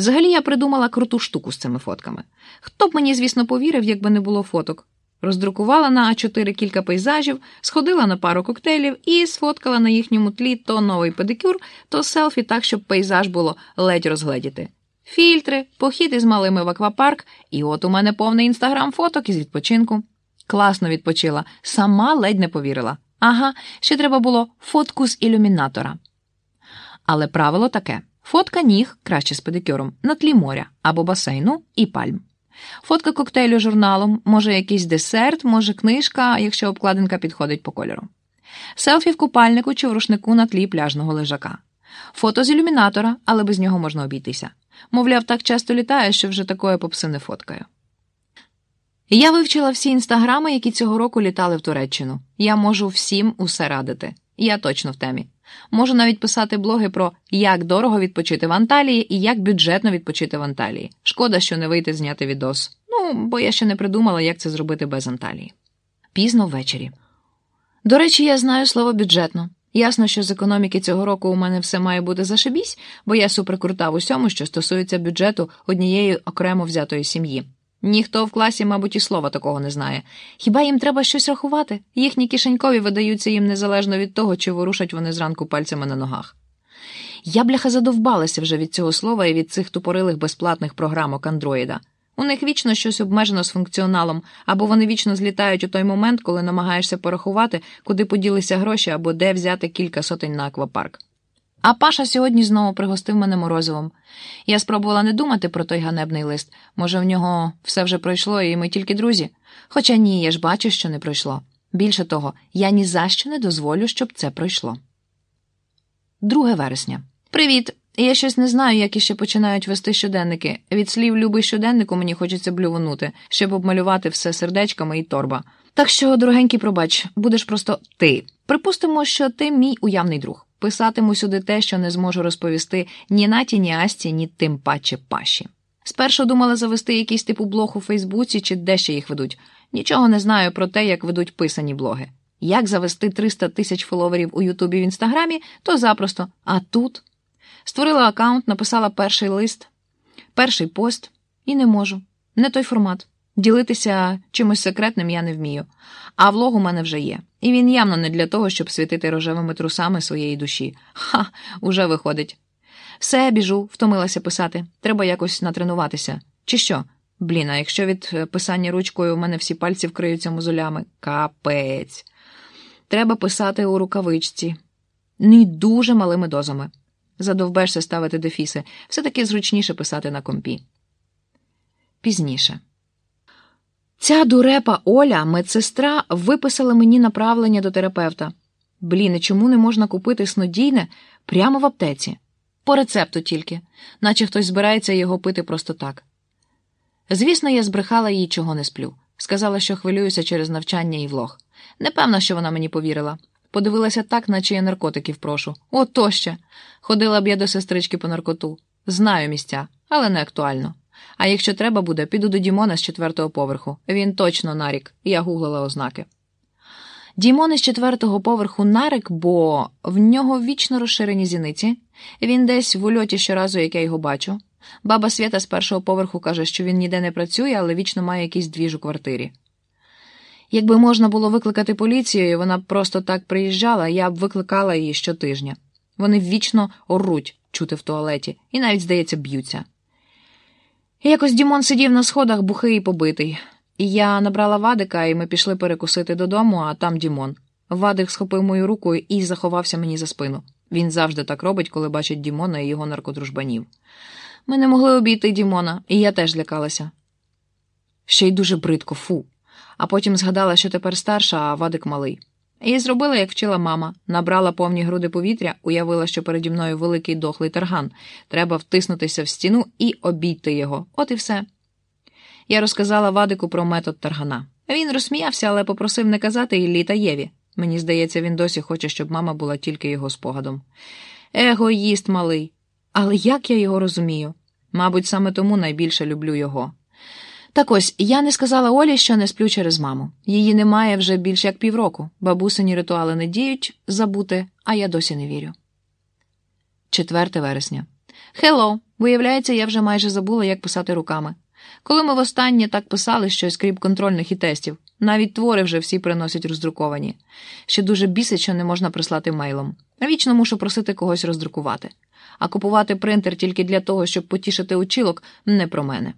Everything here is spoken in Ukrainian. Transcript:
Взагалі я придумала круту штуку з цими фотками. Хто б мені, звісно, повірив, якби не було фоток. Роздрукувала на А4 кілька пейзажів, сходила на пару коктейлів і сфоткала на їхньому тлі то новий педикюр, то селфі так, щоб пейзаж було ледь розгледіти. Фільтри, похід із малими в аквапарк, і от у мене повний інстаграм фоток із відпочинку. Класно відпочила, сама ледь не повірила. Ага, ще треба було фотку з ілюмінатора. Але правило таке: фотка ніг, краще з педикюром, на тлі моря або басейну і пальм. Фотка коктейлю журналом, може якийсь десерт, може книжка, якщо обкладинка підходить по кольору. Селфі в купальнику чи в рушнику на тлі пляжного лежака. Фото з ілюмінатора, але без нього можна обійтися. Мовляв, так часто літає, що вже такої попси не фоткаю. Я вивчила всі інстаграми, які цього року літали в Туреччину. Я можу всім усе радити. Я точно в темі. Можу навіть писати блоги про як дорого відпочити в Анталії і як бюджетно відпочити в Анталії. Шкода, що не вийти зняти відос. Ну, бо я ще не придумала, як це зробити без Анталії. Пізно ввечері. До речі, я знаю слово бюджетно. Ясно, що з економіки цього року у мене все має бути зашибісь, бо я суперкрута в усьому, що стосується бюджету однієї окремо взятої сім'ї. Ніхто в класі, мабуть, і слова такого не знає. Хіба їм треба щось рахувати? Їхні кишенькові видаються їм незалежно від того, чи ворушать вони зранку пальцями на ногах. Я, бляха, задовбалася вже від цього слова і від цих тупорилих безплатних програмок Андроїда. У них вічно щось обмежено з функціоналом, або вони вічно злітають у той момент, коли намагаєшся порахувати, куди поділися гроші або де взяти кілька сотень на аквапарк. А Паша сьогодні знову пригостив мене морозивом. Я спробувала не думати про той ганебний лист. Може, в нього все вже пройшло, і ми тільки друзі. Хоча ні, я ж бачу, що не пройшло. Більше того, я ні за що не дозволю, щоб це пройшло. 2 вересня. Привіт! Я щось не знаю, як іще починають вести щоденники. Від слів любий щоденнику мені хочеться блюванути, щоб обмалювати все сердечками і торба. Так що, дорогенький, пробач, будеш просто ти. Припустимо, що ти мій уявний друг. Писатиму сюди те, що не зможу розповісти ні Наті, ні Асті, ні тим паче паші. Спершу думала завести якийсь типу блог у Фейсбуці чи де ще їх ведуть. Нічого не знаю про те, як ведуть писані блоги. Як завести 300 тисяч фоловерів у Ютубі в Інстаграмі, то запросто. А тут створила аккаунт, написала перший лист, перший пост і не можу. Не той формат. Ділитися чимось секретним я не вмію, а влог у мене вже є. І він явно не для того, щоб світити рожевими трусами своєї душі. Ха, уже виходить. Все, біжу, втомилася писати. Треба якось натренуватися. Чи що? Блін, а якщо від е, писання ручкою у мене всі пальці вкриються мозолями? Капець. Треба писати у рукавичці. Не дуже малими дозами. Задовбешся ставити дефіси. Все таки зручніше писати на компі. Пізніше. Ця дурепа Оля, медсестра, виписала мені направлення до терапевта. Блін, чому не можна купити снодійне прямо в аптеці? По рецепту тільки, наче хтось збирається його пити просто так. Звісно, я збрехала їй, чого не сплю. Сказала, що хвилююся через навчання і влог. Непевна, що вона мені повірила. Подивилася так, наче я наркотиків прошу. О, то ще! Ходила б я до сестрички по наркоту. Знаю місця, але не актуально. А якщо треба буде, піду до Дімона з четвертого поверху. Він точно нарік, я гуглила ознаки. Дімон із четвертого поверху нарик, бо в нього вічно розширені зіниці. Він десь в ульоті щоразу, як я його бачу. Баба Свята з першого поверху каже, що він ніде не працює, але вічно має якийсь двіж у квартирі. Якби можна було викликати поліцію, і вона просто так приїжджала, я б викликала її щотижня. Вони вічно оруть чути в туалеті, і навіть, здається, б'ються. Якось Дімон сидів на сходах бухий і побитий. Я набрала Вадика, і ми пішли перекусити додому, а там Дімон. Вадик схопив мою руку і заховався мені за спину. Він завжди так робить, коли бачить Дімона і його наркодружбанів. Ми не могли обійти Дімона, і я теж лякалася. Ще й дуже бридко, фу. А потім згадала, що тепер старша, а Вадик малий. І зробила, як вчила мама, набрала повні груди повітря, уявила, що переді мною великий дохлий тарган. Треба втиснутися в стіну і обійти його. От і все. Я розказала Вадику про метод таргана. Він розсміявся, але попросив не казати Іллі та Єві. Мені здається, він досі хоче, щоб мама була тільки його спогадом. Егоїст малий. Але як я його розумію? Мабуть, саме тому найбільше люблю його. Так ось я не сказала Олі, що не сплю через маму. Її немає вже більш як півроку. Бабусині ритуали не дають забути, а я досі не вірю. 4 вересня. Hello! Виявляється, я вже майже забула, як писати руками. Коли ми востаннє так писали щось, крім контрольних і тестів, навіть твори вже всі приносять роздруковані. Ще дуже бісить, що не можна прислати мейлом. Вічно мушу просити когось роздрукувати. А купувати принтер тільки для того, щоб потішити училок, не про мене.